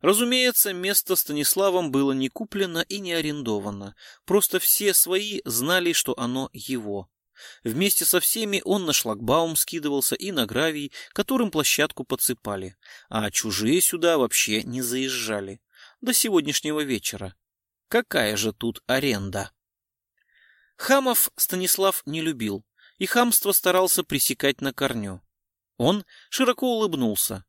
Разумеется, место Станиславом было не куплено и не арендовано, просто все свои знали, что оно его. Вместе со всеми он на шлагбаум скидывался и на гравий, которым площадку подсыпали, а чужие сюда вообще не заезжали. До сегодняшнего вечера. Какая же тут аренда? Хамов Станислав не любил, и хамство старался пресекать на корню. Он широко улыбнулся.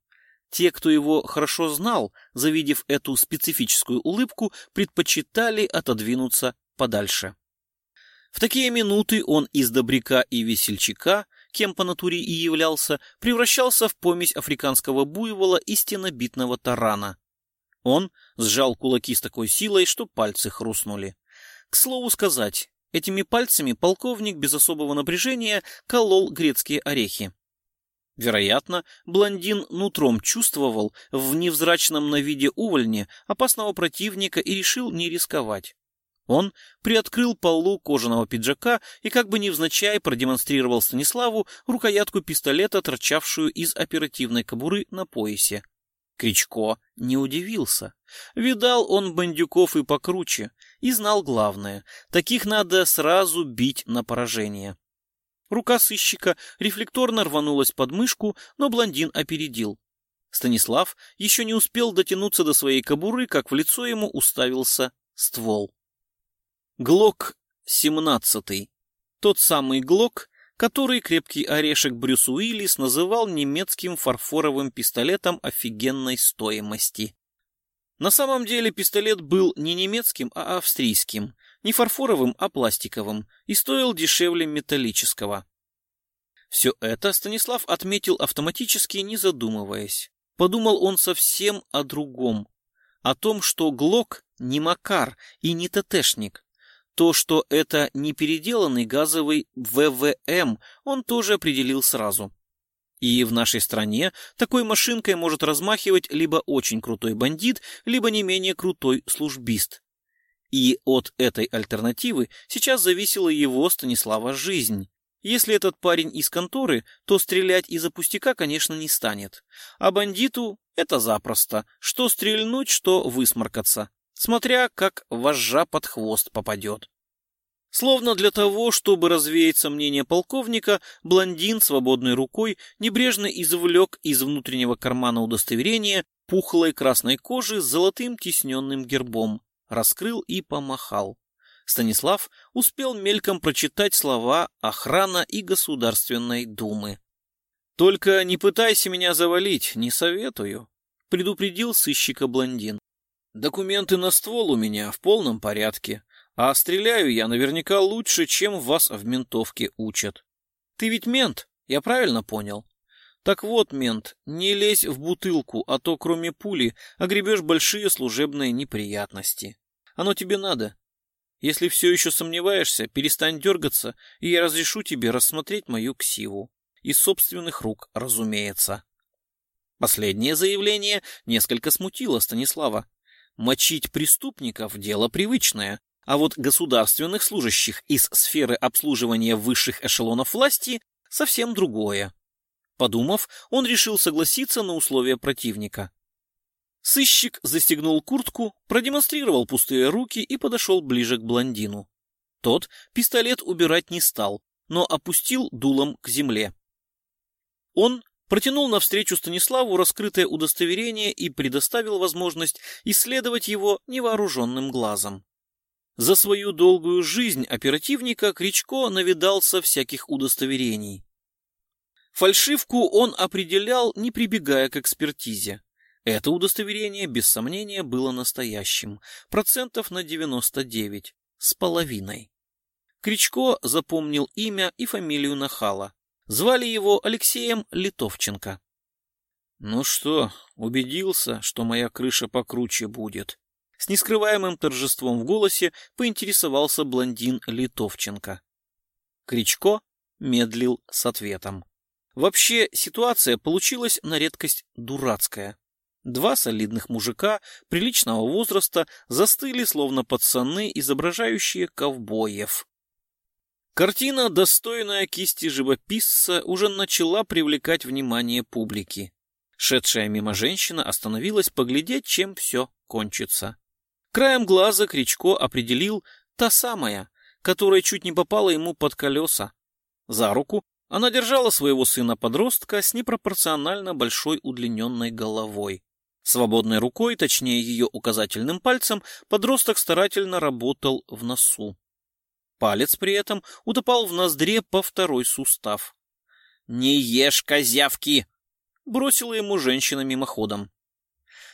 Те, кто его хорошо знал, завидев эту специфическую улыбку, предпочитали отодвинуться подальше. В такие минуты он из добряка и весельчака, кем по натуре и являлся, превращался в помесь африканского буйвола и стенобитного тарана. Он сжал кулаки с такой силой, что пальцы хрустнули. К слову сказать, этими пальцами полковник без особого напряжения колол грецкие орехи. Вероятно, блондин нутром чувствовал в невзрачном на виде увольне опасного противника и решил не рисковать. Он приоткрыл полу кожаного пиджака и как бы невзначай продемонстрировал Станиславу рукоятку пистолета, торчавшую из оперативной кобуры на поясе. Кричко не удивился. Видал он бандюков и покруче, и знал главное — таких надо сразу бить на поражение. Рука сыщика рефлекторно рванулась под мышку, но блондин опередил. Станислав еще не успел дотянуться до своей кобуры, как в лицо ему уставился ствол. Глок 17. Тот самый Глок, который крепкий орешек Брюс Уиллис называл немецким фарфоровым пистолетом офигенной стоимости. На самом деле пистолет был не немецким, а австрийским, не фарфоровым, а пластиковым, и стоил дешевле металлического. Все это Станислав отметил автоматически, не задумываясь. Подумал он совсем о другом. О том, что Глок не Макар и не ТТшник. То, что это не переделанный газовый ВВМ, он тоже определил сразу. И в нашей стране такой машинкой может размахивать либо очень крутой бандит, либо не менее крутой службист. И от этой альтернативы сейчас зависела его Станислава жизнь. Если этот парень из конторы, то стрелять из-за пустяка, конечно, не станет. А бандиту это запросто. Что стрельнуть, что высморкаться. Смотря как вожжа под хвост попадет. Словно для того, чтобы развеять сомнения полковника, блондин свободной рукой небрежно извлек из внутреннего кармана удостоверения пухлой красной кожи с золотым тисненным гербом, раскрыл и помахал. Станислав успел мельком прочитать слова «Охрана» и Государственной Думы. «Только не пытайся меня завалить, не советую», — предупредил сыщика блондин. «Документы на ствол у меня в полном порядке, а стреляю я наверняка лучше, чем вас в ментовке учат. Ты ведь мент, я правильно понял? Так вот, мент, не лезь в бутылку, а то кроме пули огребешь большие служебные неприятности. Оно тебе надо. Если все еще сомневаешься, перестань дергаться, и я разрешу тебе рассмотреть мою ксиву. Из собственных рук, разумеется. Последнее заявление несколько смутило Станислава. Мочить преступников – дело привычное, а вот государственных служащих из сферы обслуживания высших эшелонов власти совсем другое. Подумав, он решил согласиться на условия противника. Сыщик застегнул куртку, продемонстрировал пустые руки и подошел ближе к блондину. Тот пистолет убирать не стал, но опустил дулом к земле. Он протянул навстречу Станиславу раскрытое удостоверение и предоставил возможность исследовать его невооруженным глазом. За свою долгую жизнь оперативника Кричко навидался всяких удостоверений. Фальшивку он определял, не прибегая к экспертизе. Это удостоверение, без сомнения, было настоящим, процентов на 99, с половиной. Кричко запомнил имя и фамилию Нахала. Звали его Алексеем Литовченко. «Ну что, убедился, что моя крыша покруче будет?» С нескрываемым торжеством в голосе поинтересовался блондин Литовченко. Кричко медлил с ответом. Вообще, ситуация получилась на редкость дурацкая. Два солидных мужика приличного возраста застыли, словно пацаны, изображающие ковбоев. Картина, достойная кисти живописца, уже начала привлекать внимание публики. Шедшая мимо женщина остановилась поглядеть, чем все кончится. Краем глаза Кричко определил та самая, которая чуть не попала ему под колеса. За руку она держала своего сына-подростка с непропорционально большой удлиненной головой. Свободной рукой, точнее ее указательным пальцем, подросток старательно работал в носу. Палец при этом утопал в ноздре по второй сустав. «Не ешь козявки!» — бросила ему женщина мимоходом.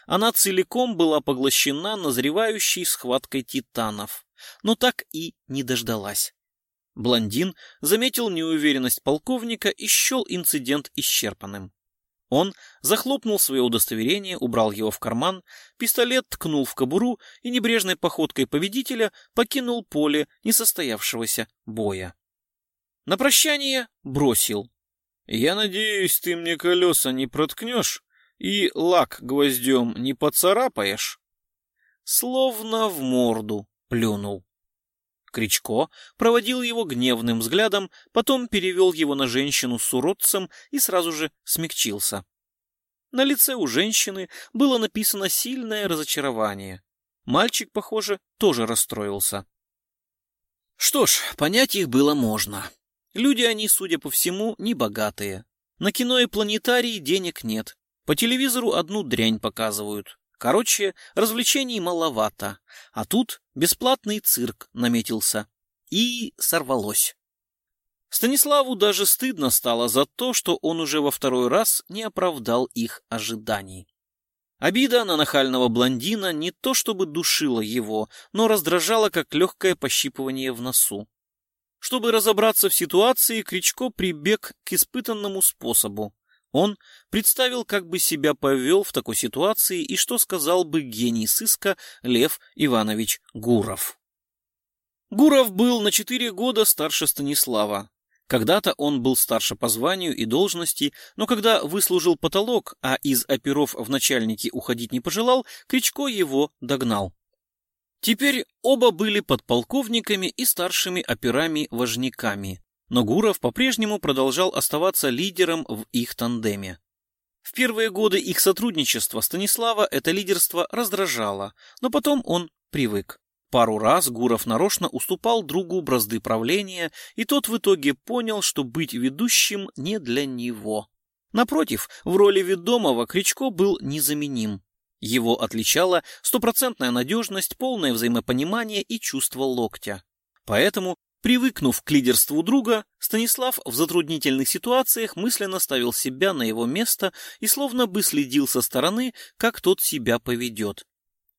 Она целиком была поглощена назревающей схваткой титанов, но так и не дождалась. Блондин заметил неуверенность полковника и счел инцидент исчерпанным. Он захлопнул свое удостоверение, убрал его в карман, пистолет ткнул в кобуру и небрежной походкой победителя покинул поле несостоявшегося боя. На прощание бросил. «Я надеюсь, ты мне колеса не проткнешь и лак гвоздем не поцарапаешь?» Словно в морду плюнул. Кричко проводил его гневным взглядом, потом перевел его на женщину с уродцем и сразу же смягчился. На лице у женщины было написано сильное разочарование. Мальчик, похоже, тоже расстроился. Что ж, понять их было можно. Люди они, судя по всему, не богатые. На кино и планетарии денег нет. По телевизору одну дрянь показывают. Короче, развлечений маловато, а тут бесплатный цирк наметился. И сорвалось. Станиславу даже стыдно стало за то, что он уже во второй раз не оправдал их ожиданий. Обида на нахального блондина не то чтобы душила его, но раздражала, как легкое пощипывание в носу. Чтобы разобраться в ситуации, Кричко прибег к испытанному способу. Он представил, как бы себя повел в такой ситуации и что сказал бы гений сыска Лев Иванович Гуров. Гуров был на четыре года старше Станислава. Когда-то он был старше по званию и должности, но когда выслужил потолок, а из оперов в начальники уходить не пожелал, Кричко его догнал. Теперь оба были подполковниками и старшими операми-важниками но Гуров по-прежнему продолжал оставаться лидером в их тандеме. В первые годы их сотрудничества Станислава это лидерство раздражало, но потом он привык. Пару раз Гуров нарочно уступал другу бразды правления, и тот в итоге понял, что быть ведущим не для него. Напротив, в роли ведомого Кричко был незаменим. Его отличала стопроцентная надежность, полное взаимопонимание и чувство локтя. Поэтому Привыкнув к лидерству друга, Станислав в затруднительных ситуациях мысленно ставил себя на его место и словно бы следил со стороны, как тот себя поведет.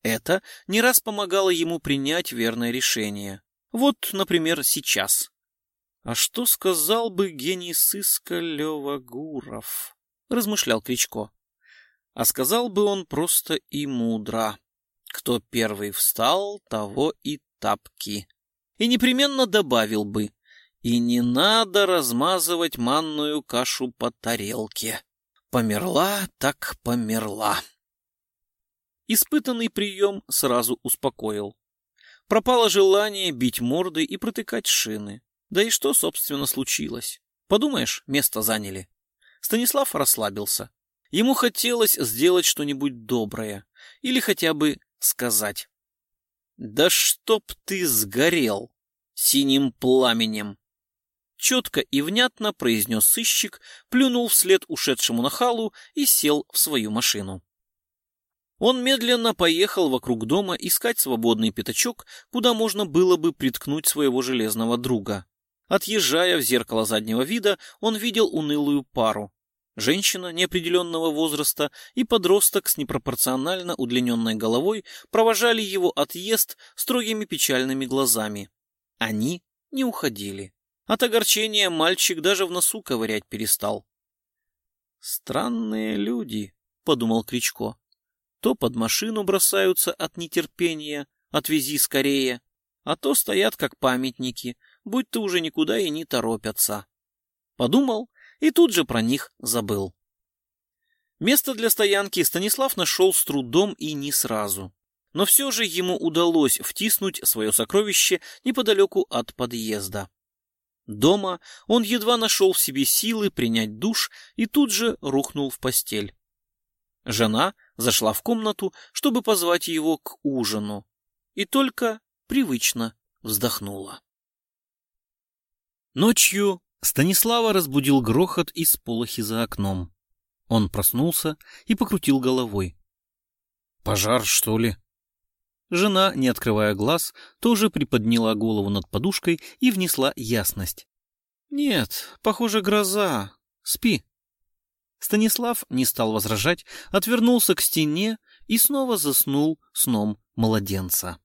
Это не раз помогало ему принять верное решение. Вот, например, сейчас. «А что сказал бы гений сыска Лева Гуров?» — размышлял Кричко. А сказал бы он просто и мудро. Кто первый встал, того и тапки и непременно добавил бы «И не надо размазывать манную кашу по тарелке. Померла так померла». Испытанный прием сразу успокоил. Пропало желание бить морды и протыкать шины. Да и что, собственно, случилось? Подумаешь, место заняли. Станислав расслабился. Ему хотелось сделать что-нибудь доброе или хотя бы сказать. «Да чтоб ты сгорел синим пламенем!» Четко и внятно произнес сыщик, плюнул вслед ушедшему нахалу и сел в свою машину. Он медленно поехал вокруг дома искать свободный пятачок, куда можно было бы приткнуть своего железного друга. Отъезжая в зеркало заднего вида, он видел унылую пару. Женщина неопределенного возраста и подросток с непропорционально удлиненной головой провожали его отъезд строгими печальными глазами. Они не уходили. От огорчения мальчик даже в носу ковырять перестал. «Странные люди», — подумал Кричко. «То под машину бросаются от нетерпения, отвези скорее, а то стоят как памятники, будь-то уже никуда и не торопятся». Подумал и тут же про них забыл. Место для стоянки Станислав нашел с трудом и не сразу. Но все же ему удалось втиснуть свое сокровище неподалеку от подъезда. Дома он едва нашел в себе силы принять душ и тут же рухнул в постель. Жена зашла в комнату, чтобы позвать его к ужину, и только привычно вздохнула. Ночью Станислава разбудил грохот из полохи за окном. Он проснулся и покрутил головой. «Пожар, что ли?» Жена, не открывая глаз, тоже приподняла голову над подушкой и внесла ясность. «Нет, похоже, гроза. Спи». Станислав не стал возражать, отвернулся к стене и снова заснул сном младенца.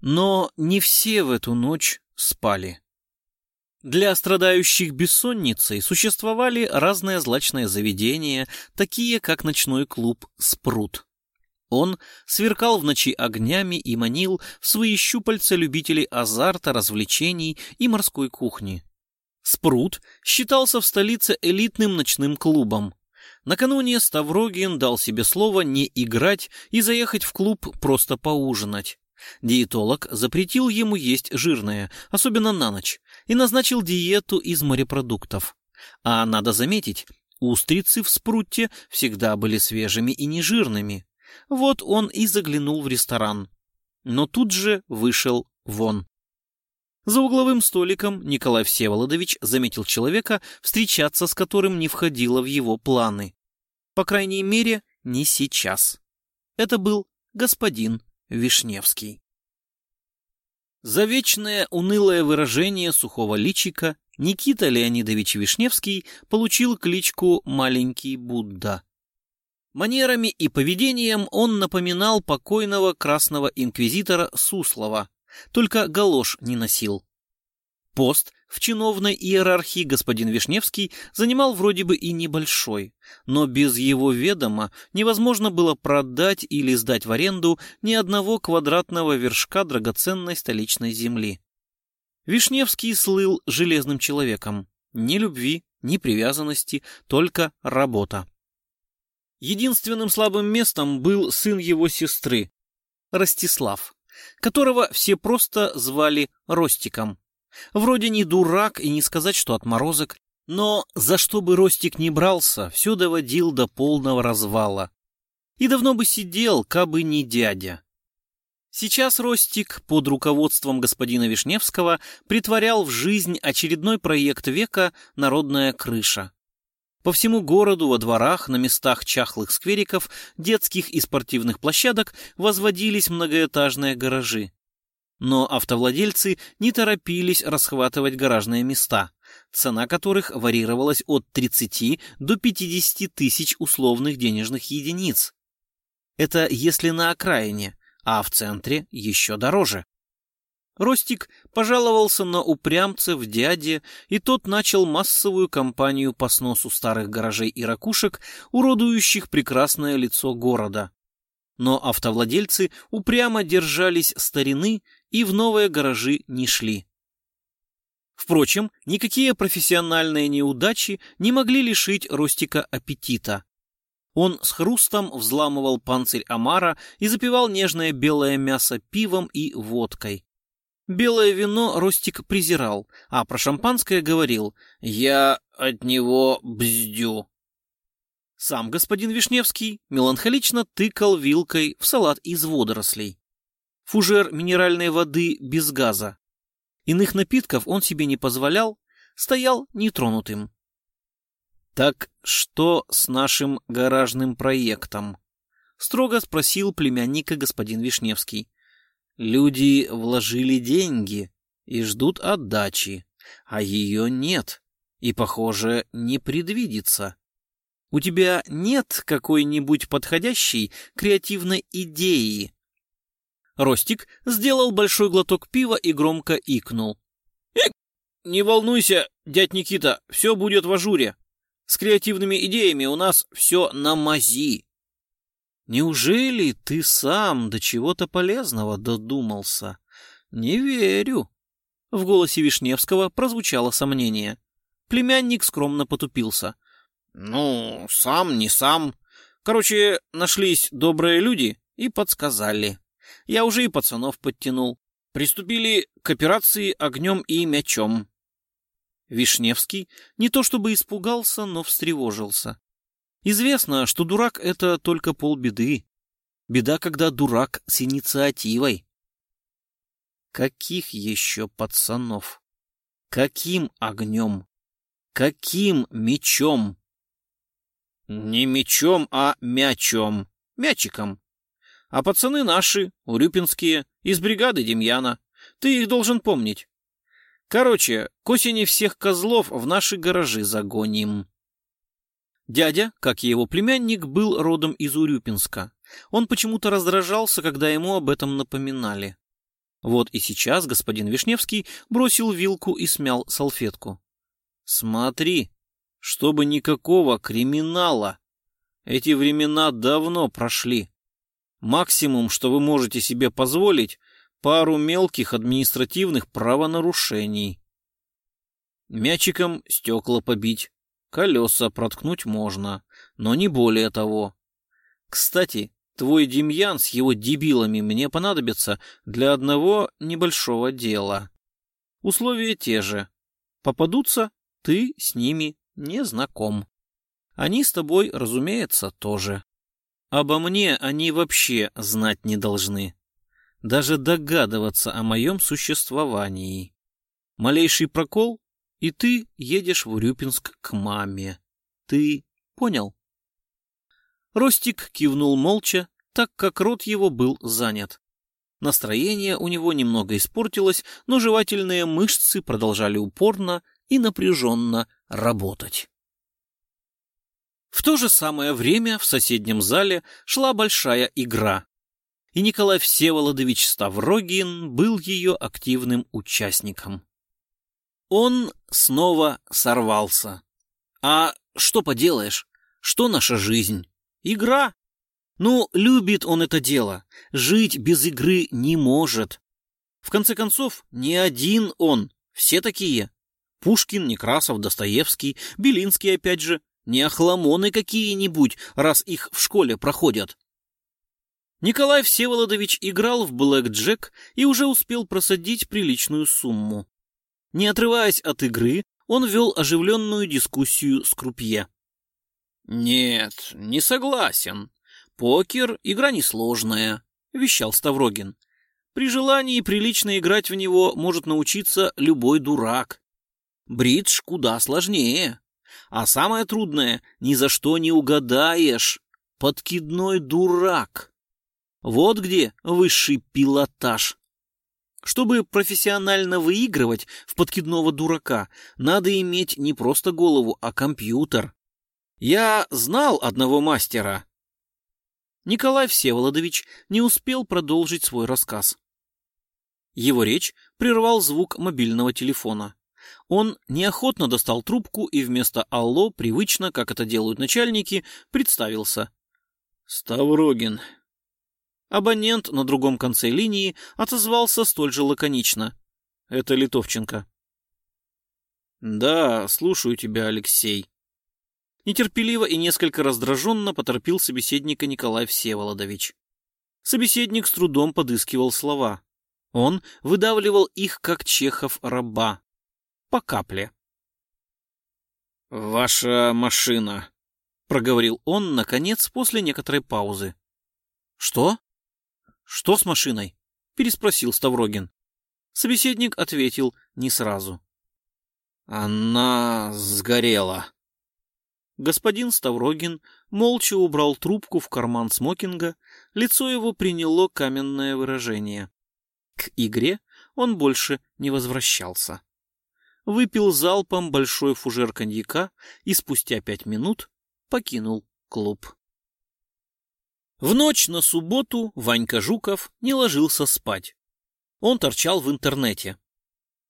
Но не все в эту ночь спали. Для страдающих бессонницей существовали разные злачные заведения, такие как ночной клуб «Спрут». Он сверкал в ночи огнями и манил в свои щупальца любителей азарта, развлечений и морской кухни. Спрут считался в столице элитным ночным клубом. Накануне Ставрогин дал себе слово не играть и заехать в клуб просто поужинать. Диетолог запретил ему есть жирное, особенно на ночь, и назначил диету из морепродуктов. А надо заметить, устрицы в спрутте всегда были свежими и нежирными. Вот он и заглянул в ресторан. Но тут же вышел вон. За угловым столиком Николай Всеволодович заметил человека, встречаться с которым не входило в его планы. По крайней мере, не сейчас. Это был господин Вишневский. За вечное унылое выражение сухого личика Никита Леонидович Вишневский получил кличку «Маленький Будда». Манерами и поведением он напоминал покойного красного инквизитора Суслова, только галош не носил. Пост в чиновной иерархии господин Вишневский занимал вроде бы и небольшой, но без его ведома невозможно было продать или сдать в аренду ни одного квадратного вершка драгоценной столичной земли. Вишневский слыл железным человеком. Ни любви, ни привязанности, только работа. Единственным слабым местом был сын его сестры, Ростислав, которого все просто звали Ростиком. Вроде не дурак и не сказать, что отморозок, но за что бы Ростик не брался, все доводил до полного развала. И давно бы сидел, кабы не дядя. Сейчас Ростик под руководством господина Вишневского притворял в жизнь очередной проект века «Народная крыша». По всему городу, во дворах, на местах чахлых сквериков, детских и спортивных площадок возводились многоэтажные гаражи. Но автовладельцы не торопились расхватывать гаражные места, цена которых варьировалась от 30 до 50 тысяч условных денежных единиц. Это если на окраине, а в центре еще дороже. Ростик пожаловался на упрямца в дяде, и тот начал массовую кампанию по сносу старых гаражей и ракушек, уродующих прекрасное лицо города. Но автовладельцы упрямо держались старины и в новые гаражи не шли. Впрочем, никакие профессиональные неудачи не могли лишить Ростика аппетита. Он с хрустом взламывал панцирь омара и запивал нежное белое мясо пивом и водкой. Белое вино Ростик презирал, а про шампанское говорил «Я от него бздю». Сам господин Вишневский меланхолично тыкал вилкой в салат из водорослей фужер минеральной воды без газа. Иных напитков он себе не позволял, стоял нетронутым. «Так что с нашим гаражным проектом?» — строго спросил племянника господин Вишневский. «Люди вложили деньги и ждут отдачи, а ее нет и, похоже, не предвидится. У тебя нет какой-нибудь подходящей креативной идеи, Ростик сделал большой глоток пива и громко икнул. «Эк, не волнуйся, дядь Никита, все будет в ажуре. С креативными идеями у нас все на мази». «Неужели ты сам до чего-то полезного додумался?» «Не верю». В голосе Вишневского прозвучало сомнение. Племянник скромно потупился. «Ну, сам, не сам. Короче, нашлись добрые люди и подсказали». Я уже и пацанов подтянул. Приступили к операции огнем и мячом. Вишневский не то чтобы испугался, но встревожился. Известно, что дурак — это только полбеды. Беда, когда дурак с инициативой. Каких еще пацанов? Каким огнем? Каким мечом? Не мечом, а мячом. Мячиком. А пацаны наши, урюпинские, из бригады Демьяна. Ты их должен помнить. Короче, к осени всех козлов в наши гаражи загоним. Дядя, как и его племянник, был родом из Урюпинска. Он почему-то раздражался, когда ему об этом напоминали. Вот и сейчас господин Вишневский бросил вилку и смял салфетку. «Смотри, чтобы никакого криминала. Эти времена давно прошли. Максимум, что вы можете себе позволить, пару мелких административных правонарушений. Мячиком стекла побить, колеса проткнуть можно, но не более того. Кстати, твой Демьян с его дебилами мне понадобится для одного небольшого дела. Условия те же. Попадутся, ты с ними не знаком. Они с тобой, разумеется, тоже. Обо мне они вообще знать не должны. Даже догадываться о моем существовании. Малейший прокол, и ты едешь в Урюпинск к маме. Ты понял? Ростик кивнул молча, так как рот его был занят. Настроение у него немного испортилось, но жевательные мышцы продолжали упорно и напряженно работать. В то же самое время в соседнем зале шла большая игра, и Николай Всеволодович Ставрогин был ее активным участником. Он снова сорвался. А что поделаешь? Что наша жизнь? Игра. Ну, любит он это дело. Жить без игры не может. В конце концов, не один он. Все такие. Пушкин, Некрасов, Достоевский, Белинский опять же. Не охламоны какие-нибудь, раз их в школе проходят. Николай Всеволодович играл в блэк-джек и уже успел просадить приличную сумму. Не отрываясь от игры, он вел оживленную дискуссию с крупье. «Нет, не согласен. Покер — игра несложная», — вещал Ставрогин. «При желании прилично играть в него может научиться любой дурак. Бридж куда сложнее. А самое трудное — ни за что не угадаешь. Подкидной дурак. Вот где высший пилотаж. Чтобы профессионально выигрывать в подкидного дурака, надо иметь не просто голову, а компьютер. Я знал одного мастера. Николай Всеволодович не успел продолжить свой рассказ. Его речь прервал звук мобильного телефона. Он неохотно достал трубку и вместо «Алло» привычно, как это делают начальники, представился. «Ставрогин». Абонент на другом конце линии отозвался столь же лаконично. «Это Литовченко». «Да, слушаю тебя, Алексей». Нетерпеливо и несколько раздраженно поторопил собеседника Николай Всеволодович. Собеседник с трудом подыскивал слова. Он выдавливал их, как Чехов раба по капле. «Ваша машина», — проговорил он, наконец, после некоторой паузы. «Что? Что с машиной?» — переспросил Ставрогин. Собеседник ответил не сразу. «Она сгорела». Господин Ставрогин молча убрал трубку в карман смокинга, лицо его приняло каменное выражение. К игре он больше не возвращался выпил залпом большой фужер коньяка и спустя пять минут покинул клуб. В ночь на субботу Ванька Жуков не ложился спать. Он торчал в интернете.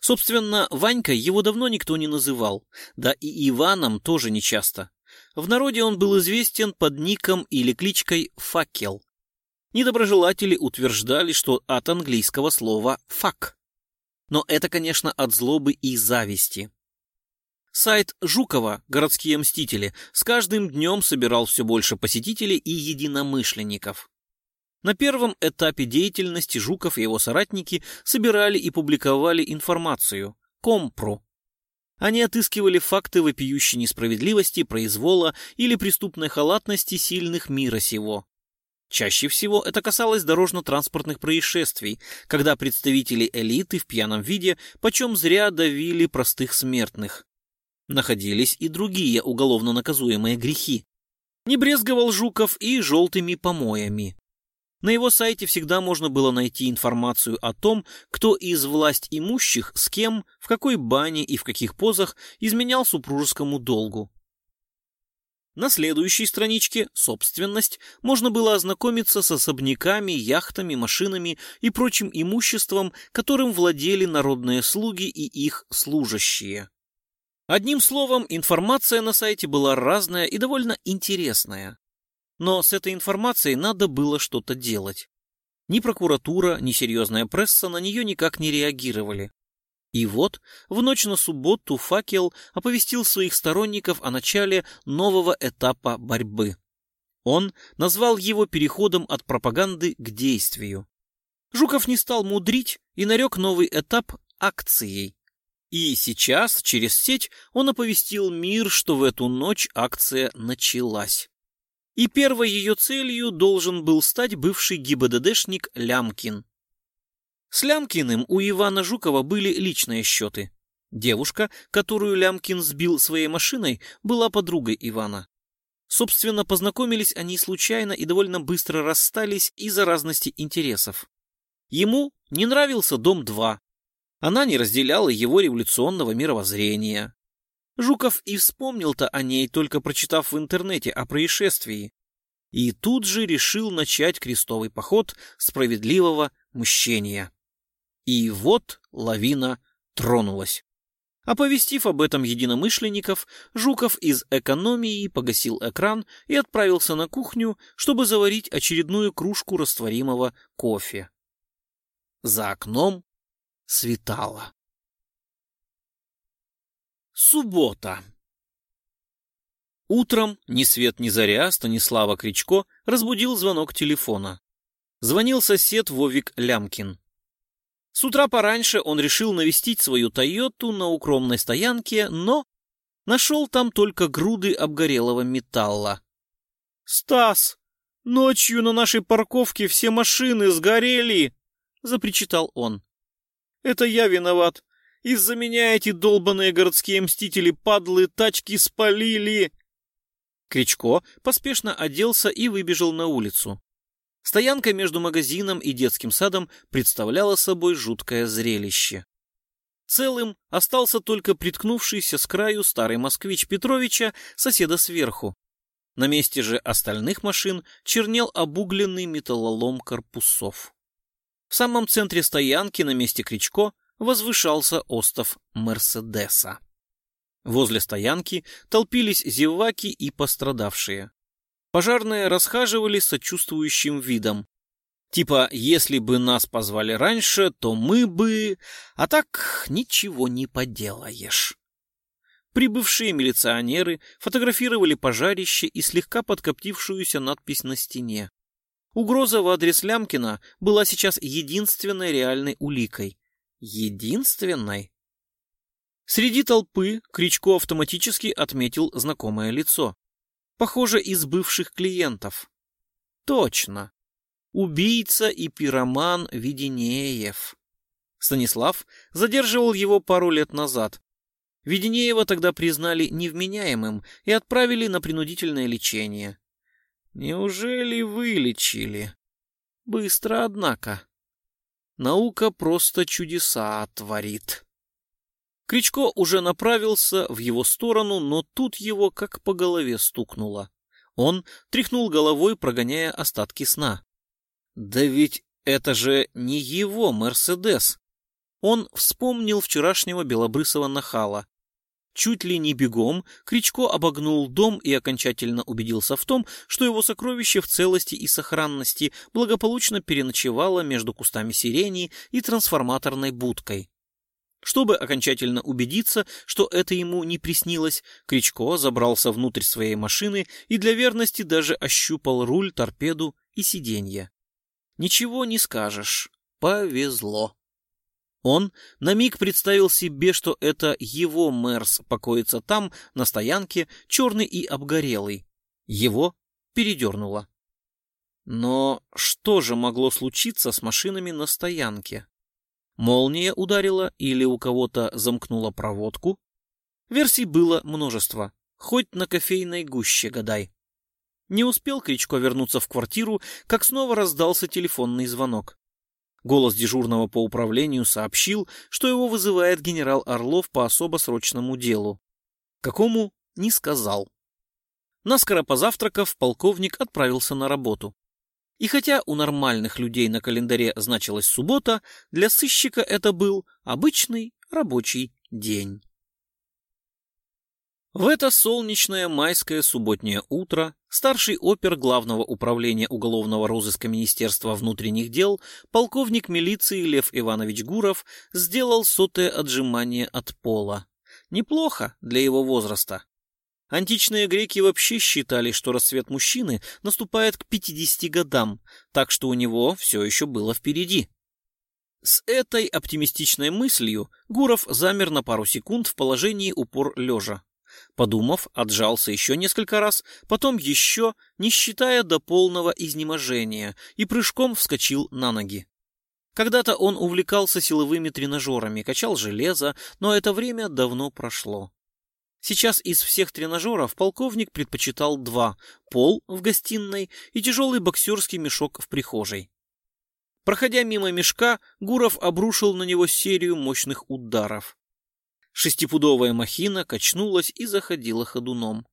Собственно, Ванька его давно никто не называл, да и Иваном тоже нечасто. В народе он был известен под ником или кличкой «Факел». Недоброжелатели утверждали, что от английского слова «фак». Но это, конечно, от злобы и зависти. Сайт Жукова «Городские мстители» с каждым днем собирал все больше посетителей и единомышленников. На первом этапе деятельности Жуков и его соратники собирали и публиковали информацию – Компру. Они отыскивали факты вопиющей несправедливости, произвола или преступной халатности сильных мира сего. Чаще всего это касалось дорожно-транспортных происшествий, когда представители элиты в пьяном виде почем зря давили простых смертных. Находились и другие уголовно наказуемые грехи. Не брезговал Жуков и желтыми помоями. На его сайте всегда можно было найти информацию о том, кто из власть имущих с кем, в какой бане и в каких позах изменял супружескому долгу. На следующей страничке «Собственность» можно было ознакомиться с особняками, яхтами, машинами и прочим имуществом, которым владели народные слуги и их служащие. Одним словом, информация на сайте была разная и довольно интересная. Но с этой информацией надо было что-то делать. Ни прокуратура, ни серьезная пресса на нее никак не реагировали. И вот в ночь на субботу «Факел» оповестил своих сторонников о начале нового этапа борьбы. Он назвал его переходом от пропаганды к действию. Жуков не стал мудрить и нарек новый этап акцией. И сейчас через сеть он оповестил мир, что в эту ночь акция началась. И первой ее целью должен был стать бывший ГИБДДшник Лямкин. С Лямкиным у Ивана Жукова были личные счеты. Девушка, которую Лямкин сбил своей машиной, была подругой Ивана. Собственно, познакомились они случайно и довольно быстро расстались из-за разности интересов. Ему не нравился Дом-2. Она не разделяла его революционного мировоззрения. Жуков и вспомнил-то о ней, только прочитав в интернете о происшествии. И тут же решил начать крестовый поход справедливого мщения. И вот лавина тронулась. Оповестив об этом единомышленников, Жуков из экономии погасил экран и отправился на кухню, чтобы заварить очередную кружку растворимого кофе. За окном светало. Суббота. Утром, ни свет ни заря, Станислава Кричко разбудил звонок телефона. Звонил сосед Вовик Лямкин. С утра пораньше он решил навестить свою «Тойоту» на укромной стоянке, но нашел там только груды обгорелого металла. «Стас, ночью на нашей парковке все машины сгорели!» — запричитал он. «Это я виноват. Из-за меня эти долбаные городские мстители-падлы тачки спалили!» Кричко поспешно оделся и выбежал на улицу. Стоянка между магазином и детским садом представляла собой жуткое зрелище. Целым остался только приткнувшийся с краю старый москвич Петровича, соседа сверху. На месте же остальных машин чернел обугленный металлолом корпусов. В самом центре стоянки на месте Кричко возвышался остов Мерседеса. Возле стоянки толпились зеваки и пострадавшие. Пожарные расхаживали сочувствующим видом. Типа, если бы нас позвали раньше, то мы бы... А так ничего не поделаешь. Прибывшие милиционеры фотографировали пожарище и слегка подкоптившуюся надпись на стене. Угроза в адрес Лямкина была сейчас единственной реальной уликой. Единственной? Среди толпы Кричко автоматически отметил знакомое лицо. Похоже, из бывших клиентов. Точно. Убийца и пироман Веденеев. Станислав задерживал его пару лет назад. Веденеева тогда признали невменяемым и отправили на принудительное лечение. Неужели вылечили? Быстро, однако. Наука просто чудеса творит. Кричко уже направился в его сторону, но тут его как по голове стукнуло. Он тряхнул головой, прогоняя остатки сна. Да ведь это же не его Мерседес. Он вспомнил вчерашнего белобрысого нахала. Чуть ли не бегом Кричко обогнул дом и окончательно убедился в том, что его сокровище в целости и сохранности благополучно переночевало между кустами сирени и трансформаторной будкой. Чтобы окончательно убедиться, что это ему не приснилось, Кричко забрался внутрь своей машины и для верности даже ощупал руль, торпеду и сиденье. Ничего не скажешь. Повезло. Он на миг представил себе, что это его Мерс покоится там, на стоянке, черный и обгорелый. Его передернуло. Но что же могло случиться с машинами на стоянке? Молния ударила или у кого-то замкнула проводку? Версий было множество, хоть на кофейной гуще гадай. Не успел Кричко вернуться в квартиру, как снова раздался телефонный звонок. Голос дежурного по управлению сообщил, что его вызывает генерал Орлов по особо срочному делу. Какому — не сказал. Наскоро позавтракав, полковник отправился на работу. И хотя у нормальных людей на календаре значилась суббота, для сыщика это был обычный рабочий день. В это солнечное майское субботнее утро старший опер Главного управления уголовного розыска Министерства внутренних дел, полковник милиции Лев Иванович Гуров, сделал сотое отжимание от пола. Неплохо для его возраста. Античные греки вообще считали, что рассвет мужчины наступает к 50 годам, так что у него все еще было впереди. С этой оптимистичной мыслью Гуров замер на пару секунд в положении упор лежа. Подумав, отжался еще несколько раз, потом еще, не считая до полного изнеможения, и прыжком вскочил на ноги. Когда-то он увлекался силовыми тренажерами, качал железо, но это время давно прошло. Сейчас из всех тренажеров полковник предпочитал два – пол в гостиной и тяжелый боксерский мешок в прихожей. Проходя мимо мешка, Гуров обрушил на него серию мощных ударов. Шестипудовая махина качнулась и заходила ходуном.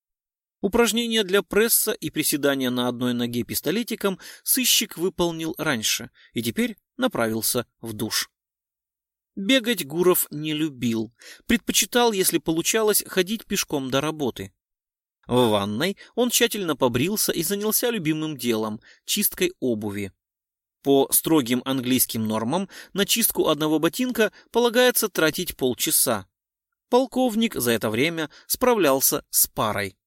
Упражнения для пресса и приседания на одной ноге пистолетиком сыщик выполнил раньше и теперь направился в душ. Бегать Гуров не любил, предпочитал, если получалось, ходить пешком до работы. В ванной он тщательно побрился и занялся любимым делом – чисткой обуви. По строгим английским нормам на чистку одного ботинка полагается тратить полчаса, полковник за это время справлялся с парой.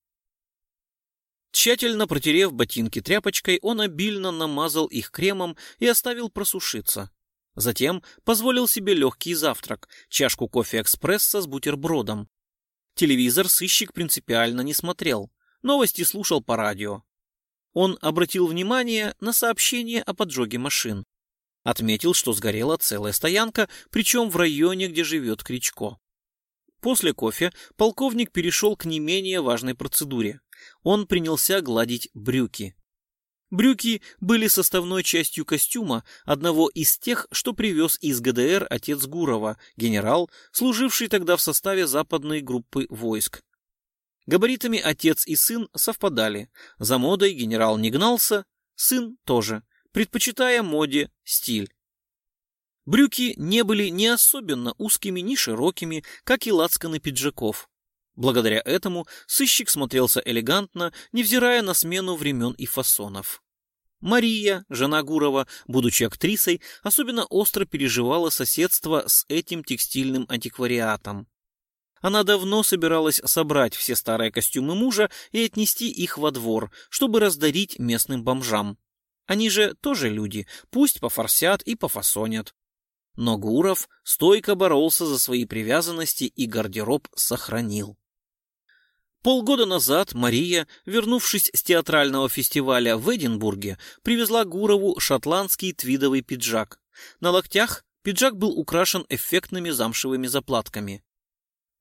Тщательно протерев ботинки тряпочкой, он обильно намазал их кремом и оставил просушиться. Затем позволил себе легкий завтрак, чашку кофе-экспресса с бутербродом. Телевизор сыщик принципиально не смотрел, новости слушал по радио. Он обратил внимание на сообщение о поджоге машин. Отметил, что сгорела целая стоянка, причем в районе, где живет Кричко. После кофе полковник перешел к не менее важной процедуре. Он принялся гладить брюки. Брюки были составной частью костюма одного из тех, что привез из ГДР отец Гурова, генерал, служивший тогда в составе западной группы войск. Габаритами отец и сын совпадали. За модой генерал не гнался, сын тоже, предпочитая моде стиль. Брюки не были ни особенно узкими, ни широкими, как и лацканы пиджаков. Благодаря этому сыщик смотрелся элегантно, невзирая на смену времен и фасонов. Мария, жена Гурова, будучи актрисой, особенно остро переживала соседство с этим текстильным антиквариатом. Она давно собиралась собрать все старые костюмы мужа и отнести их во двор, чтобы раздарить местным бомжам. Они же тоже люди, пусть пофорсят и пофасонят. Но Гуров стойко боролся за свои привязанности и гардероб сохранил. Полгода назад Мария, вернувшись с театрального фестиваля в Эдинбурге, привезла Гурову шотландский твидовый пиджак. На локтях пиджак был украшен эффектными замшевыми заплатками.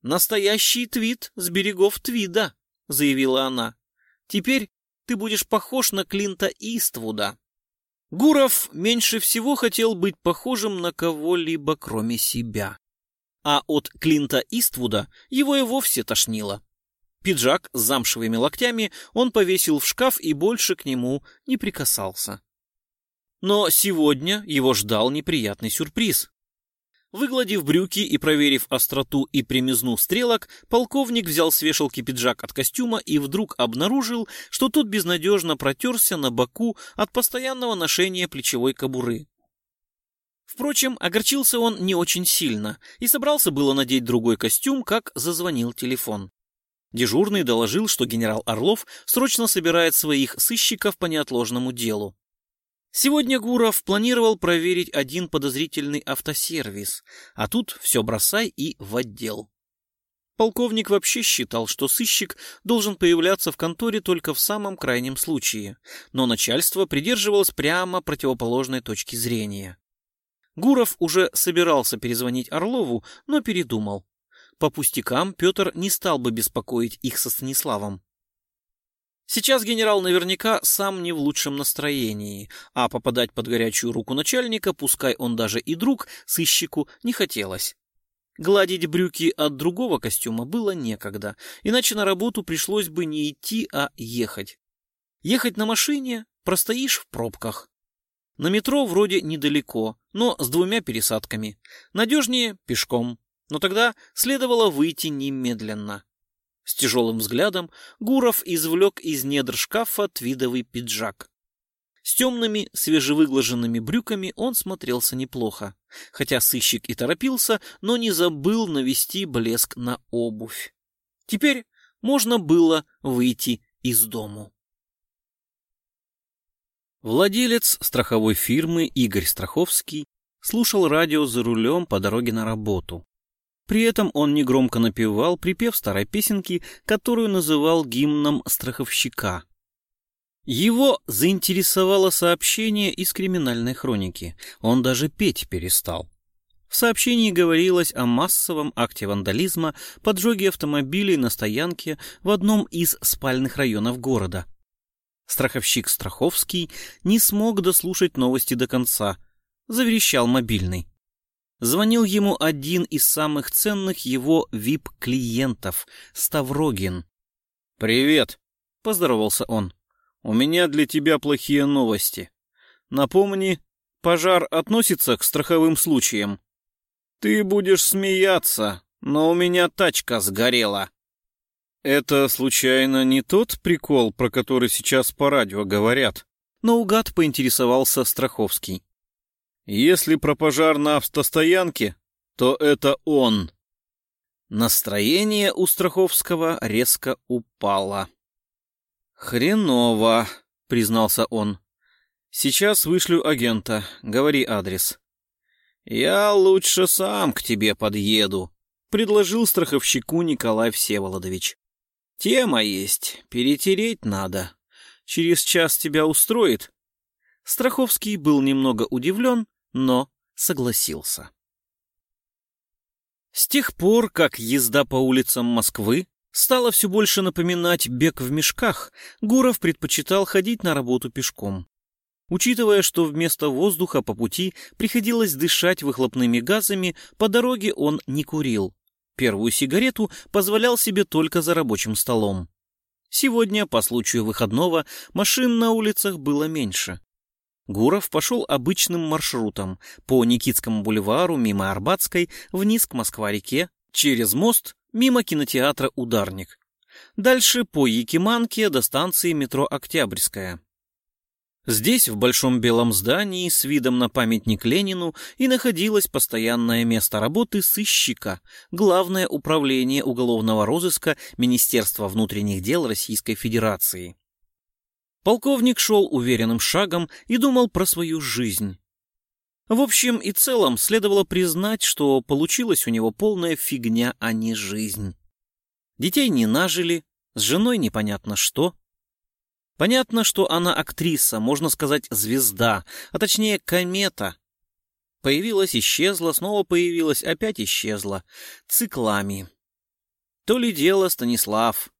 «Настоящий твид с берегов твида», — заявила она. «Теперь ты будешь похож на Клинта Иствуда». Гуров меньше всего хотел быть похожим на кого-либо, кроме себя. А от Клинта Иствуда его и вовсе тошнило. Пиджак с замшевыми локтями он повесил в шкаф и больше к нему не прикасался. Но сегодня его ждал неприятный сюрприз. Выгладив брюки и проверив остроту и примизну стрелок, полковник взял с вешалки пиджак от костюма и вдруг обнаружил, что тот безнадежно протерся на боку от постоянного ношения плечевой кобуры. Впрочем, огорчился он не очень сильно и собрался было надеть другой костюм, как зазвонил телефон. Дежурный доложил, что генерал Орлов срочно собирает своих сыщиков по неотложному делу. Сегодня Гуров планировал проверить один подозрительный автосервис, а тут все бросай и в отдел. Полковник вообще считал, что сыщик должен появляться в конторе только в самом крайнем случае, но начальство придерживалось прямо противоположной точки зрения. Гуров уже собирался перезвонить Орлову, но передумал. По пустякам Петр не стал бы беспокоить их со Станиславом. Сейчас генерал наверняка сам не в лучшем настроении, а попадать под горячую руку начальника, пускай он даже и друг, сыщику не хотелось. Гладить брюки от другого костюма было некогда, иначе на работу пришлось бы не идти, а ехать. Ехать на машине простоишь в пробках. На метро вроде недалеко, но с двумя пересадками. Надежнее пешком, но тогда следовало выйти немедленно. С тяжелым взглядом Гуров извлек из недр шкафа твидовый пиджак. С темными, свежевыглаженными брюками он смотрелся неплохо, хотя сыщик и торопился, но не забыл навести блеск на обувь. Теперь можно было выйти из дому. Владелец страховой фирмы Игорь Страховский слушал радио за рулем по дороге на работу. При этом он негромко напевал припев старой песенки, которую называл гимном страховщика — его заинтересовало сообщение из криминальной хроники. Он даже петь перестал. В сообщении говорилось о массовом акте вандализма, поджоге автомобилей на стоянке в одном из спальных районов города. Страховщик Страховский не смог дослушать новости до конца. Заверещал мобильный. Звонил ему один из самых ценных его вип-клиентов, Ставрогин. «Привет», — поздоровался он. У меня для тебя плохие новости. Напомни, пожар относится к страховым случаям. Ты будешь смеяться, но у меня тачка сгорела. Это, случайно, не тот прикол, про который сейчас по радио говорят? Наугад поинтересовался Страховский. Если про пожар на автостоянке, то это он. Настроение у Страховского резко упало. «Хреново», — признался он. «Сейчас вышлю агента. Говори адрес». «Я лучше сам к тебе подъеду», — предложил страховщику Николай Всеволодович. «Тема есть. Перетереть надо. Через час тебя устроит?» Страховский был немного удивлен, но согласился. С тех пор, как езда по улицам Москвы стало все больше напоминать бег в мешках, Гуров предпочитал ходить на работу пешком. Учитывая, что вместо воздуха по пути приходилось дышать выхлопными газами, по дороге он не курил. Первую сигарету позволял себе только за рабочим столом. Сегодня, по случаю выходного, машин на улицах было меньше. Гуров пошел обычным маршрутом по Никитскому бульвару мимо Арбатской вниз к Москва-реке, через мост мимо кинотеатра «Ударник». Дальше по Якиманке до станции метро «Октябрьская». Здесь, в большом белом здании с видом на памятник Ленину, и находилось постоянное место работы сыщика, Главное управление уголовного розыска Министерства внутренних дел Российской Федерации. Полковник шел уверенным шагом и думал про свою жизнь. В общем и целом, следовало признать, что получилась у него полная фигня, а не жизнь. Детей не нажили, с женой непонятно что. Понятно, что она актриса, можно сказать, звезда, а точнее комета. Появилась, исчезла, снова появилась, опять исчезла. Циклами. То ли дело Станислав.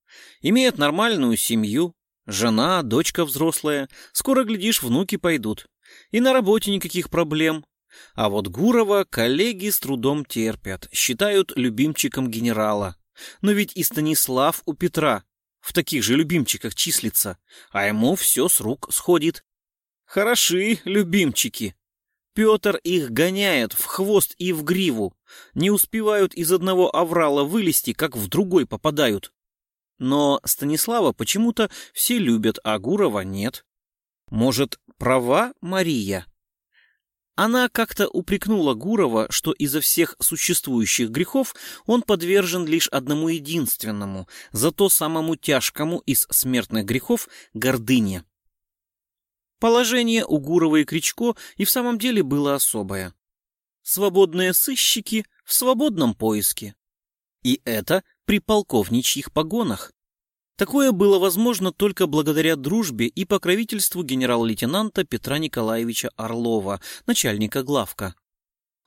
Имеет нормальную семью, жена, дочка взрослая, скоро, глядишь, внуки пойдут. И на работе никаких проблем. А вот Гурова коллеги с трудом терпят, считают любимчиком генерала. Но ведь и Станислав у Петра в таких же любимчиках числится, а ему все с рук сходит. Хороши любимчики. Петр их гоняет в хвост и в гриву. Не успевают из одного аврала вылезти, как в другой попадают. Но Станислава почему-то все любят, а Гурова нет. Может, права Мария? Она как-то упрекнула Гурова, что изо всех существующих грехов он подвержен лишь одному единственному, зато самому тяжкому из смертных грехов — гордыне. Положение у Гурова и Кричко и в самом деле было особое. Свободные сыщики в свободном поиске. И это при полковничьих погонах. Такое было возможно только благодаря дружбе и покровительству генерал-лейтенанта Петра Николаевича Орлова, начальника главка.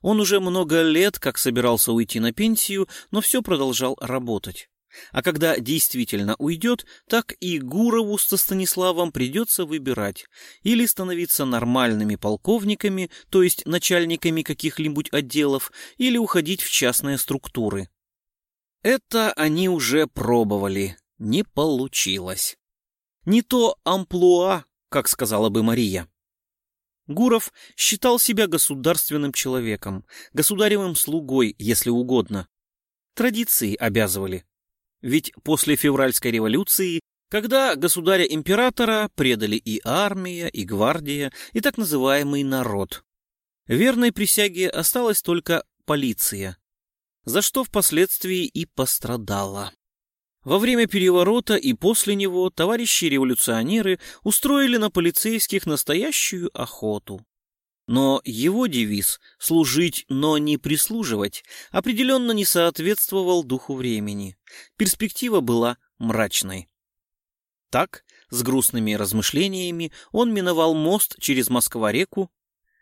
Он уже много лет как собирался уйти на пенсию, но все продолжал работать. А когда действительно уйдет, так и Гурову со Станиславом придется выбирать или становиться нормальными полковниками, то есть начальниками каких-нибудь отделов, или уходить в частные структуры. Это они уже пробовали, не получилось. Не то амплуа, как сказала бы Мария. Гуров считал себя государственным человеком, государевым слугой, если угодно. Традиции обязывали. Ведь после февральской революции, когда государя-императора предали и армия, и гвардия, и так называемый народ, верной присяге осталась только полиция, за что впоследствии и пострадала. Во время переворота и после него товарищи-революционеры устроили на полицейских настоящую охоту. Но его девиз «служить, но не прислуживать» определенно не соответствовал духу времени. Перспектива была мрачной. Так, с грустными размышлениями, он миновал мост через Москва-реку.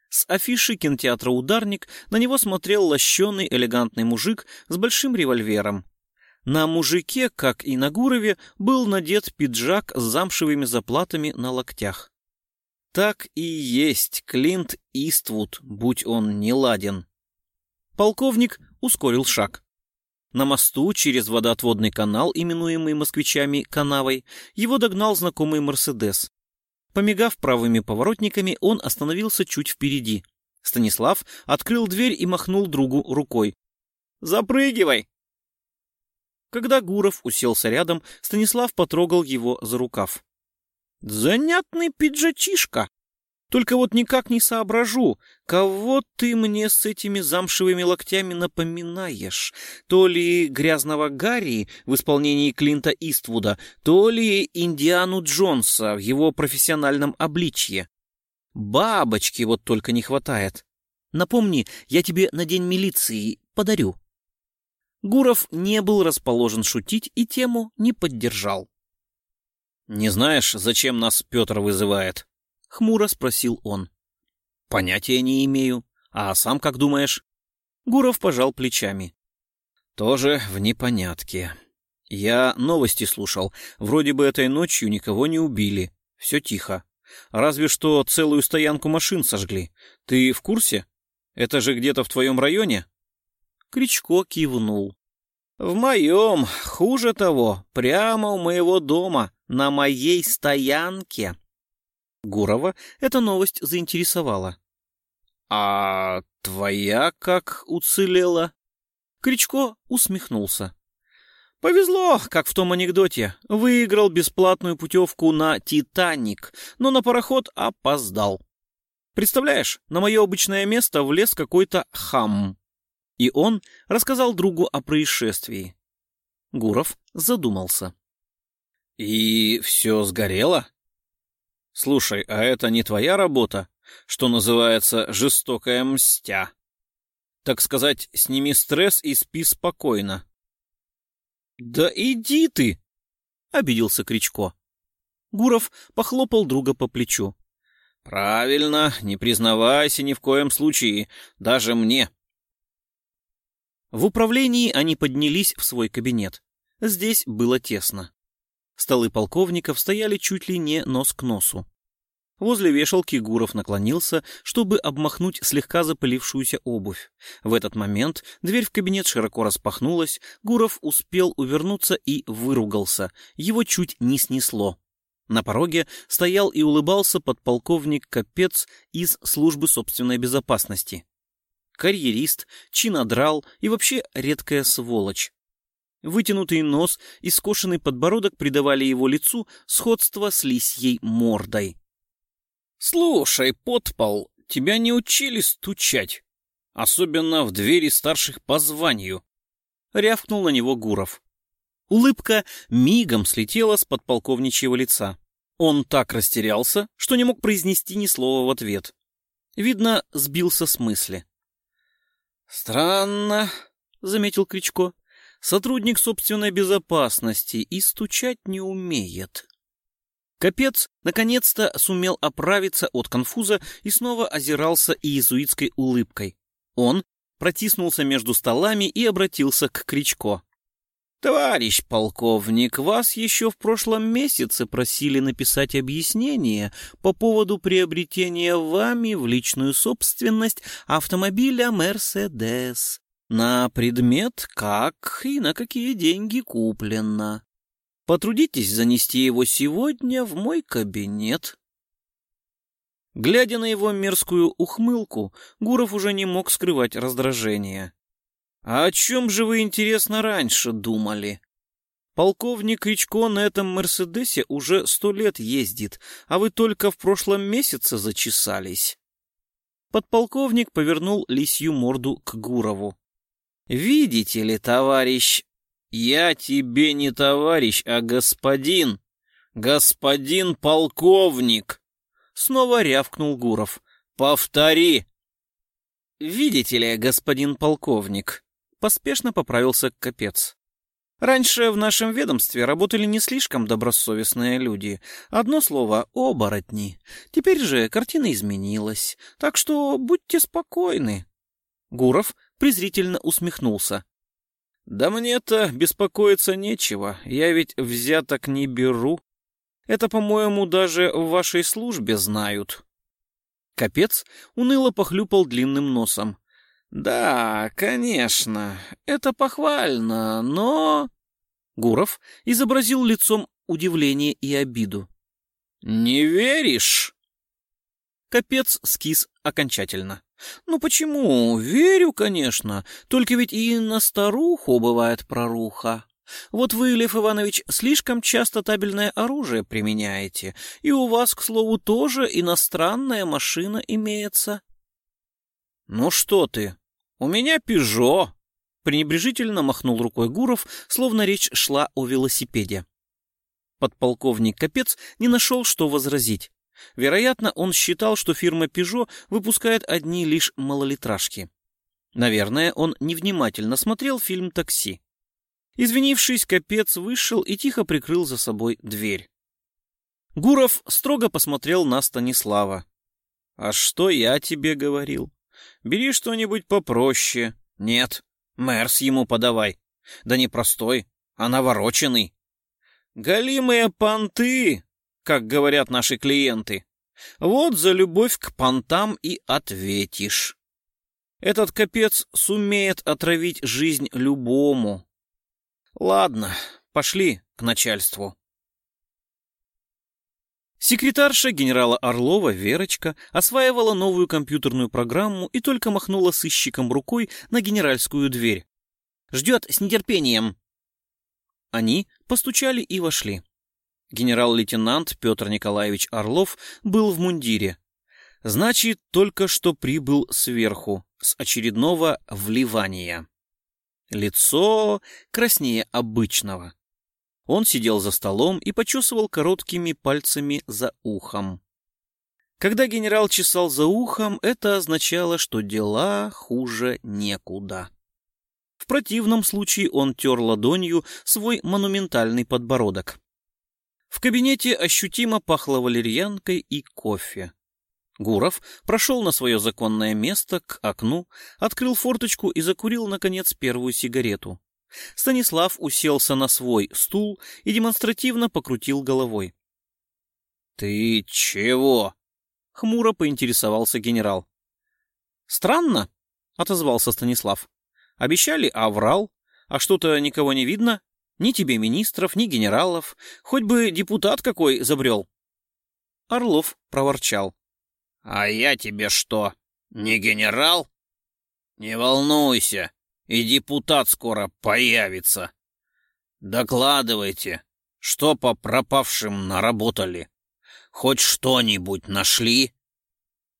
С афиши кинотеатра «Ударник» на него смотрел лощеный элегантный мужик с большим револьвером, на мужике, как и на Гурове, был надет пиджак с замшевыми заплатами на локтях. Так и есть Клинт Иствуд, будь он не ладен. Полковник ускорил шаг. На мосту через водоотводный канал, именуемый москвичами канавой, его догнал знакомый «Мерседес». Помигав правыми поворотниками, он остановился чуть впереди. Станислав открыл дверь и махнул другу рукой. «Запрыгивай!» Когда Гуров уселся рядом, Станислав потрогал его за рукав. «Занятный пиджачишка! Только вот никак не соображу, кого ты мне с этими замшевыми локтями напоминаешь? То ли грязного Гарри в исполнении Клинта Иствуда, то ли Индиану Джонса в его профессиональном обличье. Бабочки вот только не хватает. Напомни, я тебе на день милиции подарю». Гуров не был расположен шутить и тему не поддержал. «Не знаешь, зачем нас Петр вызывает?» — хмуро спросил он. «Понятия не имею. А сам как думаешь?» Гуров пожал плечами. «Тоже в непонятке. Я новости слушал. Вроде бы этой ночью никого не убили. Все тихо. Разве что целую стоянку машин сожгли. Ты в курсе? Это же где-то в твоем районе?» Кричко кивнул. «В моем, хуже того, прямо у моего дома, на моей стоянке». Гурова эта новость заинтересовала. «А твоя как уцелела?» Кричко усмехнулся. «Повезло, как в том анекдоте. Выиграл бесплатную путевку на «Титаник», но на пароход опоздал. Представляешь, на мое обычное место влез какой-то хам. И он рассказал другу о происшествии. Гуров задумался. «И все сгорело?» «Слушай, а это не твоя работа, что называется жестокая мстя? Так сказать, сними стресс и спи спокойно». «Да иди ты!» — обиделся Кричко. Гуров похлопал друга по плечу. «Правильно, не признавайся ни в коем случае, даже мне. В управлении они поднялись в свой кабинет. Здесь было тесно. Столы полковников стояли чуть ли не нос к носу. Возле вешалки Гуров наклонился, чтобы обмахнуть слегка запылившуюся обувь. В этот момент дверь в кабинет широко распахнулась, Гуров успел увернуться и выругался. Его чуть не снесло. На пороге стоял и улыбался подполковник Капец из службы собственной безопасности карьерист, чинодрал и вообще редкая сволочь. Вытянутый нос и скошенный подбородок придавали его лицу сходство с лисьей мордой. «Слушай, подпол, тебя не учили стучать, особенно в двери старших по званию», — рявкнул на него Гуров. Улыбка мигом слетела с подполковничьего лица. Он так растерялся, что не мог произнести ни слова в ответ. Видно, сбился с мысли. «Странно», — заметил Кричко. «Сотрудник собственной безопасности и стучать не умеет». Капец наконец-то сумел оправиться от конфуза и снова озирался иезуитской улыбкой. Он протиснулся между столами и обратился к Кричко. «Товарищ полковник, вас еще в прошлом месяце просили написать объяснение по поводу приобретения вами в личную собственность автомобиля «Мерседес» на предмет, как и на какие деньги куплено. Потрудитесь занести его сегодня в мой кабинет». Глядя на его мерзкую ухмылку, Гуров уже не мог скрывать раздражение. «А о чем же вы, интересно, раньше думали?» Полковник Кричко на этом «Мерседесе» уже сто лет ездит, а вы только в прошлом месяце зачесались. Подполковник повернул лисью морду к Гурову. «Видите ли, товарищ, я тебе не товарищ, а господин, господин полковник!» Снова рявкнул Гуров. «Повтори!» «Видите ли, господин полковник, Поспешно поправился капец. Раньше в нашем ведомстве работали не слишком добросовестные люди. Одно слово — оборотни. Теперь же картина изменилась, так что будьте спокойны. Гуров презрительно усмехнулся. «Да мне-то беспокоиться нечего, я ведь взяток не беру. Это, по-моему, даже в вашей службе знают». Капец уныло похлюпал длинным носом. «Да, конечно, это похвально, но...» Гуров изобразил лицом удивление и обиду. «Не веришь?» Капец скис окончательно. «Ну почему? Верю, конечно. Только ведь и на старуху бывает проруха. Вот вы, Лев Иванович, слишком часто табельное оружие применяете, и у вас, к слову, тоже иностранная машина имеется. «Ну что ты? У меня «Пежо», — пренебрежительно махнул рукой Гуров, словно речь шла о велосипеде. Подполковник Капец не нашел, что возразить. Вероятно, он считал, что фирма «Пежо» выпускает одни лишь малолитражки. Наверное, он невнимательно смотрел фильм «Такси». Извинившись, Капец вышел и тихо прикрыл за собой дверь. Гуров строго посмотрел на Станислава. «А что я тебе говорил? Бери что-нибудь попроще. Нет, Мерс ему подавай. Да не простой, а навороченный. Голимые понты, как говорят наши клиенты. Вот за любовь к понтам и ответишь. Этот капец сумеет отравить жизнь любому. Ладно, пошли к начальству. Секретарша генерала Орлова, Верочка, осваивала новую компьютерную программу и только махнула сыщиком рукой на генеральскую дверь. «Ждет с нетерпением!» Они постучали и вошли. Генерал-лейтенант Петр Николаевич Орлов был в мундире. Значит, только что прибыл сверху, с очередного вливания. Лицо краснее обычного. Он сидел за столом и почесывал короткими пальцами за ухом. Когда генерал чесал за ухом, это означало, что дела хуже некуда. В противном случае он тер ладонью свой монументальный подбородок. В кабинете ощутимо пахло валерьянкой и кофе. Гуров прошел на свое законное место к окну, открыл форточку и закурил, наконец, первую сигарету. Станислав уселся на свой стул и демонстративно покрутил головой. «Ты чего?» — хмуро поинтересовался генерал. «Странно», — отозвался Станислав. «Обещали, а врал. А что-то никого не видно. Ни тебе министров, ни генералов. Хоть бы депутат какой забрел». Орлов проворчал. «А я тебе что, не генерал?» «Не волнуйся, и депутат скоро появится. Докладывайте, что по пропавшим наработали. Хоть что-нибудь нашли?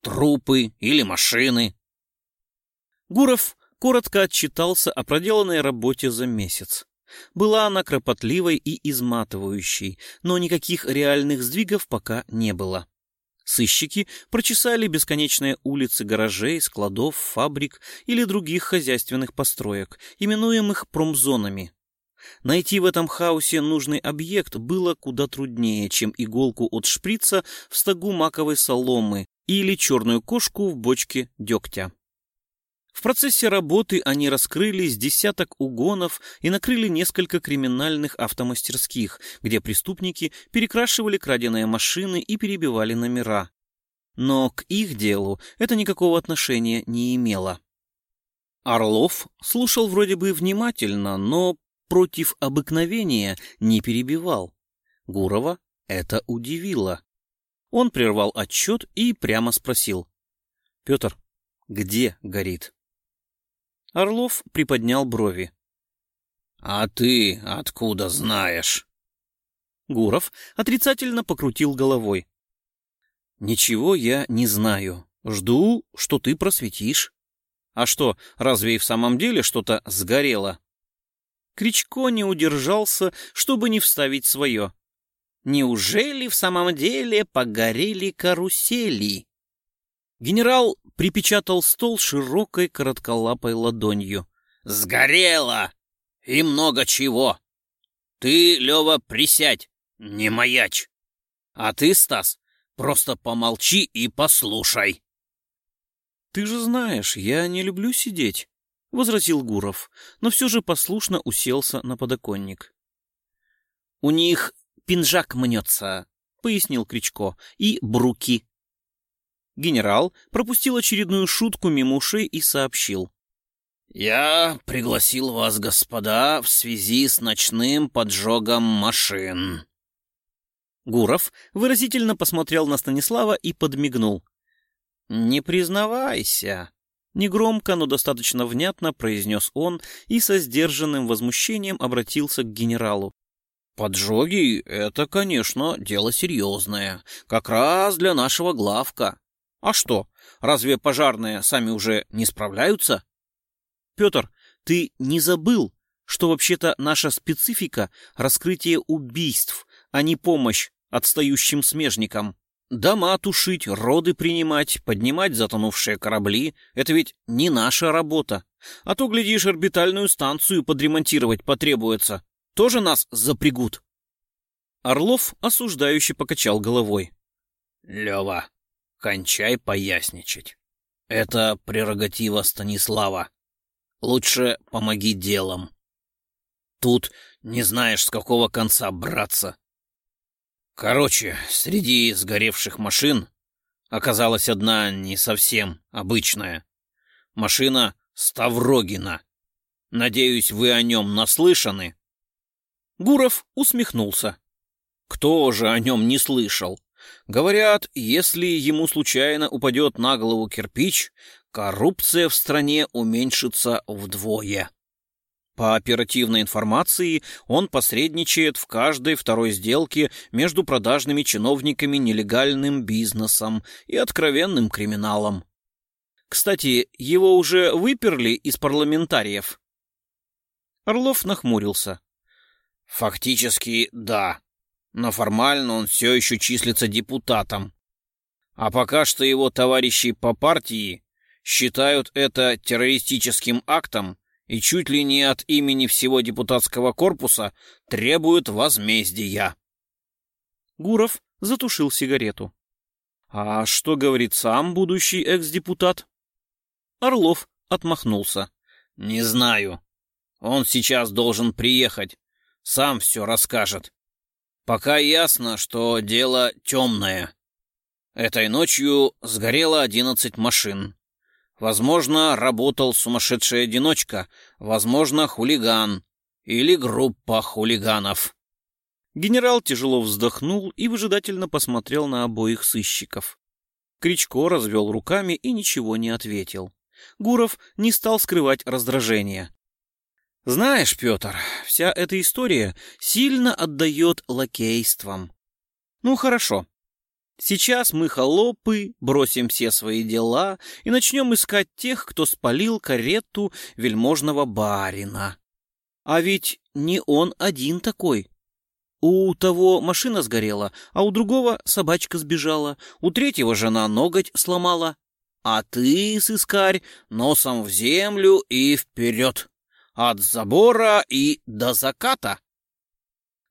Трупы или машины?» Гуров коротко отчитался о проделанной работе за месяц. Была она кропотливой и изматывающей, но никаких реальных сдвигов пока не было. Сыщики прочесали бесконечные улицы гаражей, складов, фабрик или других хозяйственных построек, именуемых промзонами. Найти в этом хаосе нужный объект было куда труднее, чем иголку от шприца в стогу маковой соломы или черную кошку в бочке дегтя. В процессе работы они раскрыли с десяток угонов и накрыли несколько криминальных автомастерских, где преступники перекрашивали краденые машины и перебивали номера. Но к их делу это никакого отношения не имело. Орлов слушал вроде бы внимательно, но против обыкновения не перебивал. Гурова это удивило. Он прервал отчет и прямо спросил. — Петр, где горит? Орлов приподнял брови. «А ты откуда знаешь?» Гуров отрицательно покрутил головой. «Ничего я не знаю. Жду, что ты просветишь. А что, разве и в самом деле что-то сгорело?» Кричко не удержался, чтобы не вставить свое. «Неужели в самом деле погорели карусели?» Генерал припечатал стол широкой коротколапой ладонью. «Сгорело! И много чего! Ты, Лева, присядь, не маячь! А ты, Стас, просто помолчи и послушай!» «Ты же знаешь, я не люблю сидеть», — возразил Гуров, но все же послушно уселся на подоконник. «У них пинжак мнется», — пояснил Кричко, — «и бруки». Генерал пропустил очередную шутку мимо ушей и сообщил. «Я пригласил вас, господа, в связи с ночным поджогом машин». Гуров выразительно посмотрел на Станислава и подмигнул. «Не признавайся», — негромко, но достаточно внятно произнес он и со сдержанным возмущением обратился к генералу. «Поджоги — это, конечно, дело серьезное, как раз для нашего главка. А что, разве пожарные сами уже не справляются? Петр, ты не забыл, что вообще-то наша специфика — раскрытие убийств, а не помощь отстающим смежникам. Дома тушить, роды принимать, поднимать затонувшие корабли — это ведь не наша работа. А то, глядишь, орбитальную станцию подремонтировать потребуется. Тоже нас запрягут. Орлов осуждающе покачал головой. — Лева, кончай поясничать. Это прерогатива Станислава. Лучше помоги делом. Тут не знаешь, с какого конца браться. Короче, среди сгоревших машин оказалась одна не совсем обычная. Машина Ставрогина. Надеюсь, вы о нем наслышаны? Гуров усмехнулся. Кто же о нем не слышал? Говорят, если ему случайно упадет на голову кирпич, коррупция в стране уменьшится вдвое. По оперативной информации, он посредничает в каждой второй сделке между продажными чиновниками нелегальным бизнесом и откровенным криминалом. Кстати, его уже выперли из парламентариев. Орлов нахмурился. Фактически, да но формально он все еще числится депутатом. А пока что его товарищи по партии считают это террористическим актом и чуть ли не от имени всего депутатского корпуса требуют возмездия. Гуров затушил сигарету. «А что говорит сам будущий экс-депутат?» Орлов отмахнулся. «Не знаю. Он сейчас должен приехать. Сам все расскажет. Пока ясно, что дело темное. Этой ночью сгорело одиннадцать машин. Возможно, работал сумасшедший одиночка, возможно, хулиган или группа хулиганов. Генерал тяжело вздохнул и выжидательно посмотрел на обоих сыщиков. Кричко развел руками и ничего не ответил. Гуров не стал скрывать раздражение. Знаешь, Петр, вся эта история сильно отдает лакействам. Ну, хорошо. Сейчас мы, холопы, бросим все свои дела и начнем искать тех, кто спалил карету вельможного барина. А ведь не он один такой. У того машина сгорела, а у другого собачка сбежала, у третьего жена ноготь сломала. А ты, сыскарь, носом в землю и вперед. От забора и до заката.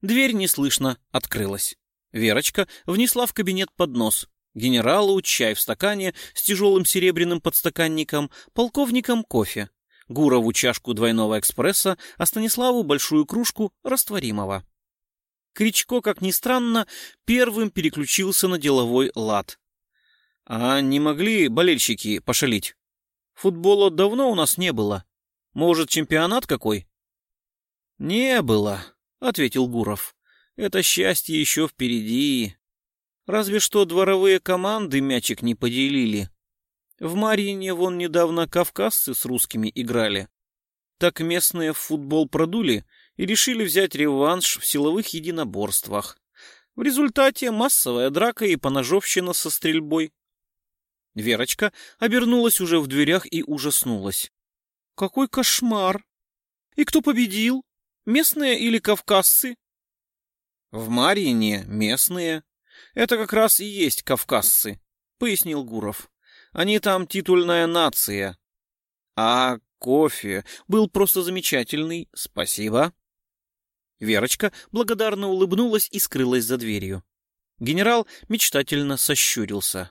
Дверь неслышно открылась. Верочка внесла в кабинет поднос. Генералу чай в стакане с тяжелым серебряным подстаканником, полковникам кофе, Гурову чашку двойного экспресса, а Станиславу большую кружку растворимого. Кричко, как ни странно, первым переключился на деловой лад. А не могли болельщики пошалить? Футбола давно у нас не было. Может, чемпионат какой? Не было, ответил Гуров. Это счастье еще впереди. Разве что дворовые команды мячик не поделили. В Марьине вон недавно кавказцы с русскими играли. Так местные в футбол продули и решили взять реванш в силовых единоборствах. В результате массовая драка и поножовщина со стрельбой. Верочка обернулась уже в дверях и ужаснулась. Какой кошмар! И кто победил? Местные или кавказцы? В Марьине местные. Это как раз и есть кавказцы, пояснил Гуров. Они там титульная нация. А кофе был просто замечательный, спасибо. Верочка благодарно улыбнулась и скрылась за дверью. Генерал мечтательно сощурился.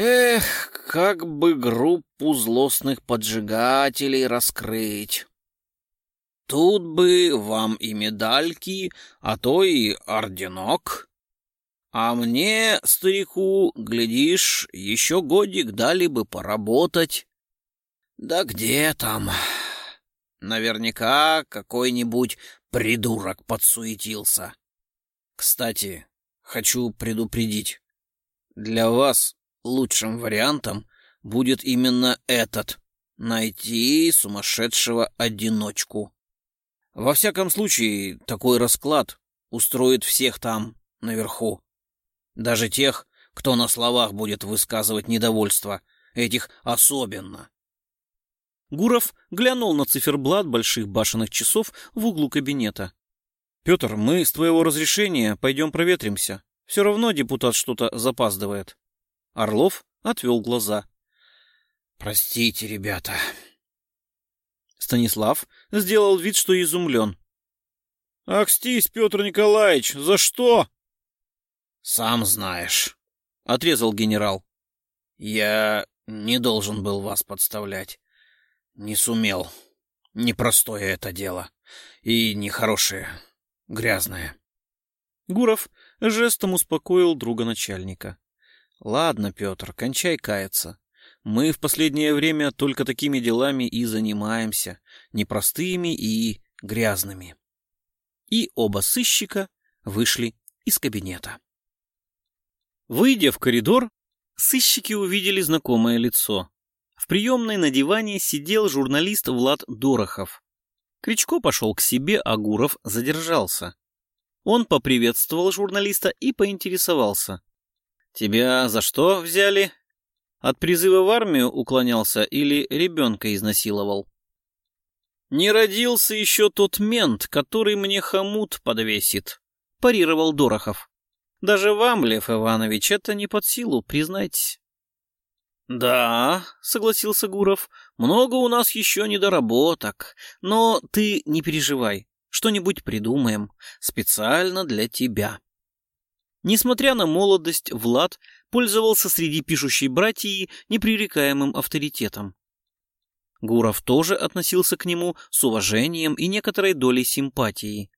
Эх, как бы группу злостных поджигателей раскрыть. Тут бы вам и медальки, а то и орденок. А мне, старику, глядишь, еще годик дали бы поработать. Да где там? Наверняка какой-нибудь придурок подсуетился. Кстати, хочу предупредить. Для вас лучшим вариантом будет именно этот — найти сумасшедшего одиночку. Во всяком случае, такой расклад устроит всех там, наверху. Даже тех, кто на словах будет высказывать недовольство, этих особенно. Гуров глянул на циферблат больших башенных часов в углу кабинета. «Петр, мы с твоего разрешения пойдем проветримся. Все равно депутат что-то запаздывает». Орлов отвел глаза. «Простите, ребята». Станислав сделал вид, что изумлен. «Акстись, Петр Николаевич, за что?» «Сам знаешь», — отрезал генерал. «Я не должен был вас подставлять. Не сумел. Непростое это дело. И нехорошее, грязное». Гуров жестом успокоил друга начальника. Ладно, Петр, кончай каяться. Мы в последнее время только такими делами и занимаемся, непростыми и грязными. И оба сыщика вышли из кабинета. Выйдя в коридор, сыщики увидели знакомое лицо. В приемной на диване сидел журналист Влад Дорохов. Кричко пошел к себе, а Гуров задержался. Он поприветствовал журналиста и поинтересовался. «Тебя за что взяли? От призыва в армию уклонялся или ребенка изнасиловал?» «Не родился еще тот мент, который мне хомут подвесит», — парировал Дорохов. «Даже вам, Лев Иванович, это не под силу, признайтесь». «Да», — согласился Гуров, — «много у нас еще недоработок, но ты не переживай, что-нибудь придумаем специально для тебя». Несмотря на молодость, Влад пользовался среди пишущей братьи непререкаемым авторитетом. Гуров тоже относился к нему с уважением и некоторой долей симпатии.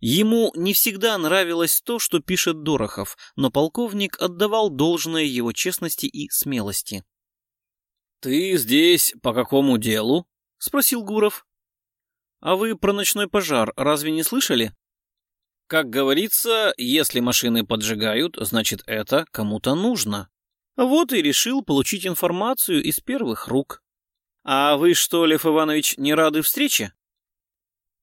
Ему не всегда нравилось то, что пишет Дорохов, но полковник отдавал должное его честности и смелости. «Ты здесь по какому делу?» — спросил Гуров. «А вы про ночной пожар разве не слышали?» Как говорится, если машины поджигают, значит это кому-то нужно. Вот и решил получить информацию из первых рук. А вы что, Лев Иванович, не рады встрече?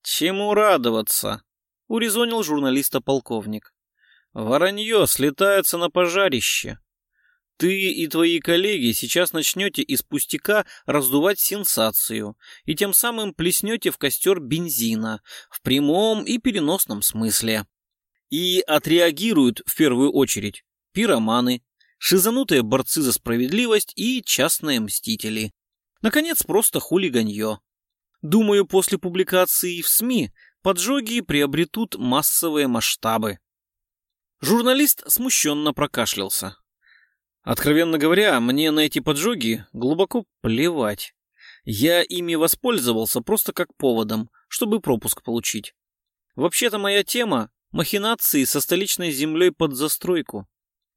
Чему радоваться? Урезонил журналиста полковник. Воронье слетается на пожарище. Ты и твои коллеги сейчас начнете из пустяка раздувать сенсацию и тем самым плеснете в костер бензина в прямом и переносном смысле. И отреагируют в первую очередь пироманы, шизанутые борцы за справедливость и частные мстители. Наконец, просто хулиганье. Думаю, после публикации в СМИ поджоги приобретут массовые масштабы. Журналист смущенно прокашлялся. Откровенно говоря, мне на эти поджоги глубоко плевать. Я ими воспользовался просто как поводом, чтобы пропуск получить. Вообще-то моя тема — махинации со столичной землей под застройку.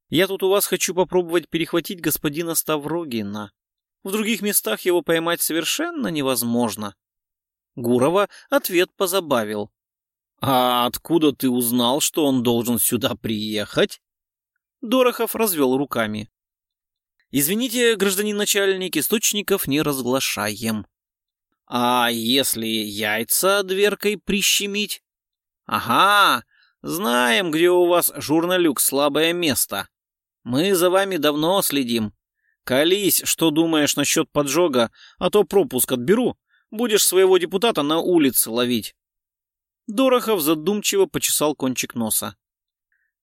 Я тут у вас хочу попробовать перехватить господина Ставрогина. В других местах его поймать совершенно невозможно. Гурова ответ позабавил. «А откуда ты узнал, что он должен сюда приехать?» Дорохов развел руками. Извините, гражданин начальник, источников не разглашаем. А если яйца дверкой прищемить? Ага, знаем, где у вас, журналюк, слабое место. Мы за вами давно следим. Колись, что думаешь насчет поджога, а то пропуск отберу, будешь своего депутата на улице ловить. Дорохов задумчиво почесал кончик носа.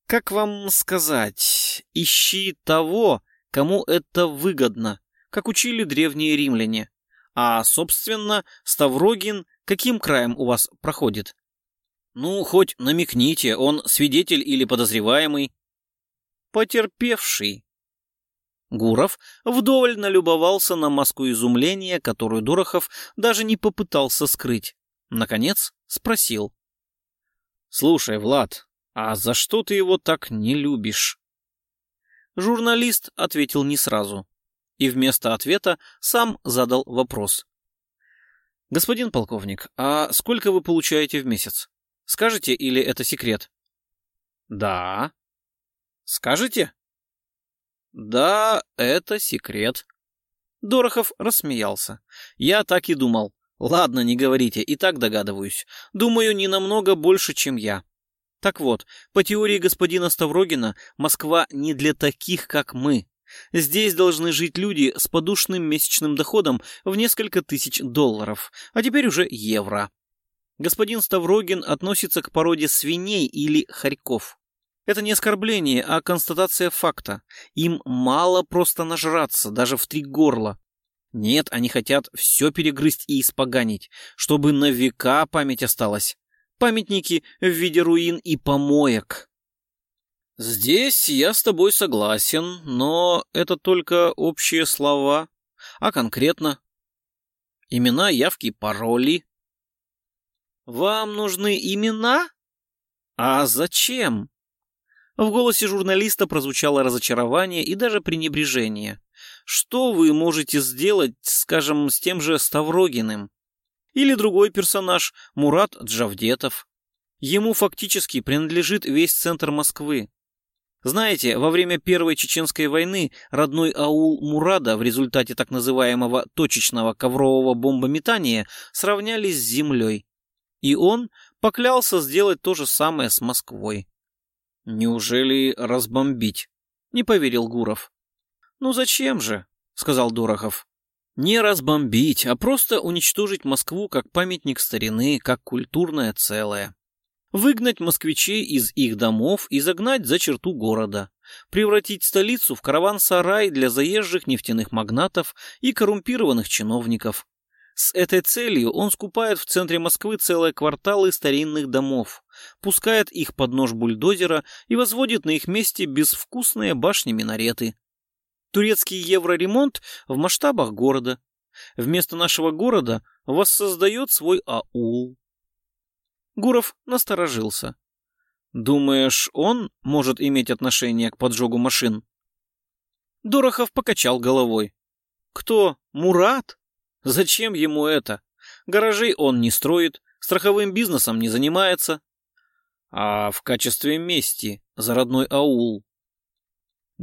Как вам сказать, ищи того, кому это выгодно, как учили древние римляне. А, собственно, Ставрогин каким краем у вас проходит? Ну, хоть намекните, он свидетель или подозреваемый? Потерпевший. Гуров вдоволь налюбовался на маску изумления, которую Дорохов даже не попытался скрыть. Наконец спросил. «Слушай, Влад, а за что ты его так не любишь?» Журналист ответил не сразу. И вместо ответа сам задал вопрос. «Господин полковник, а сколько вы получаете в месяц? Скажете или это секрет?» «Да». «Скажете?» «Да, это секрет». Дорохов рассмеялся. «Я так и думал. Ладно, не говорите, и так догадываюсь. Думаю, не намного больше, чем я. Так вот, по теории господина Ставрогина, Москва не для таких, как мы. Здесь должны жить люди с подушным месячным доходом в несколько тысяч долларов, а теперь уже евро. Господин Ставрогин относится к породе свиней или хорьков. Это не оскорбление, а констатация факта. Им мало просто нажраться, даже в три горла. Нет, они хотят все перегрызть и испоганить, чтобы на века память осталась памятники в виде руин и помоек. Здесь я с тобой согласен, но это только общие слова, а конкретно имена, явки, пароли. Вам нужны имена? А зачем? В голосе журналиста прозвучало разочарование и даже пренебрежение. Что вы можете сделать, скажем, с тем же Ставрогиным? Или другой персонаж, Мурат Джавдетов. Ему фактически принадлежит весь центр Москвы. Знаете, во время Первой Чеченской войны родной аул Мурада в результате так называемого точечного коврового бомбометания сравнялись с землей. И он поклялся сделать то же самое с Москвой. «Неужели разбомбить?» — не поверил Гуров. «Ну зачем же?» — сказал Дорохов. Не разбомбить, а просто уничтожить Москву как памятник старины, как культурное целое. Выгнать москвичей из их домов и загнать за черту города. Превратить столицу в караван-сарай для заезжих нефтяных магнатов и коррумпированных чиновников. С этой целью он скупает в центре Москвы целые кварталы старинных домов, пускает их под нож бульдозера и возводит на их месте безвкусные башни-минареты. Турецкий евроремонт в масштабах города. Вместо нашего города воссоздает свой аул. Гуров насторожился. «Думаешь, он может иметь отношение к поджогу машин?» Дорохов покачал головой. «Кто? Мурат? Зачем ему это? Гаражей он не строит, страховым бизнесом не занимается. А в качестве мести за родной аул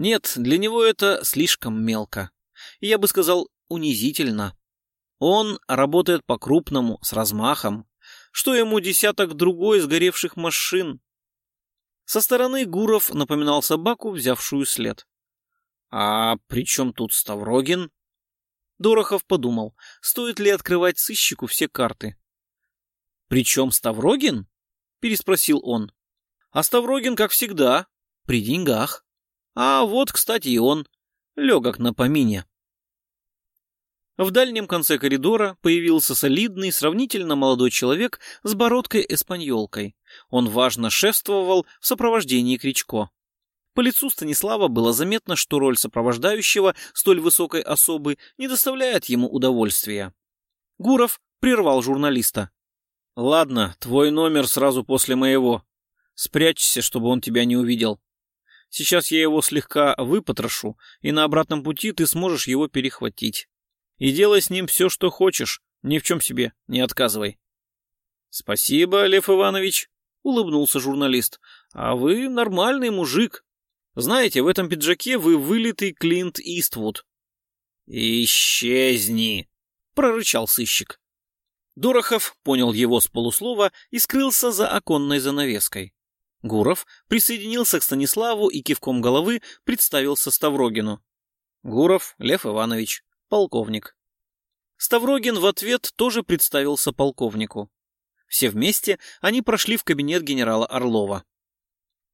нет, для него это слишком мелко. Я бы сказал, унизительно. Он работает по-крупному, с размахом. Что ему десяток другой сгоревших машин? Со стороны Гуров напоминал собаку, взявшую след. А при чем тут Ставрогин? Дорохов подумал, стоит ли открывать сыщику все карты. «Причем Ставрогин?» — переспросил он. «А Ставрогин, как всегда, при деньгах. А вот, кстати, и он, легок на помине». В дальнем конце коридора появился солидный, сравнительно молодой человек с бородкой-эспаньолкой. Он важно шествовал в сопровождении Кричко. По лицу Станислава было заметно, что роль сопровождающего столь высокой особы не доставляет ему удовольствия. Гуров прервал журналиста. «Ладно, твой номер сразу после моего. Спрячься, чтобы он тебя не увидел. Сейчас я его слегка выпотрошу, и на обратном пути ты сможешь его перехватить и делай с ним все, что хочешь, ни в чем себе не отказывай. — Спасибо, Лев Иванович, — улыбнулся журналист. — А вы нормальный мужик. Знаете, в этом пиджаке вы вылитый Клинт Иствуд. — Исчезни, — прорычал сыщик. Дорохов понял его с полуслова и скрылся за оконной занавеской. Гуров присоединился к Станиславу и кивком головы представился Ставрогину. Гуров Лев Иванович полковник. Ставрогин в ответ тоже представился полковнику. Все вместе они прошли в кабинет генерала Орлова.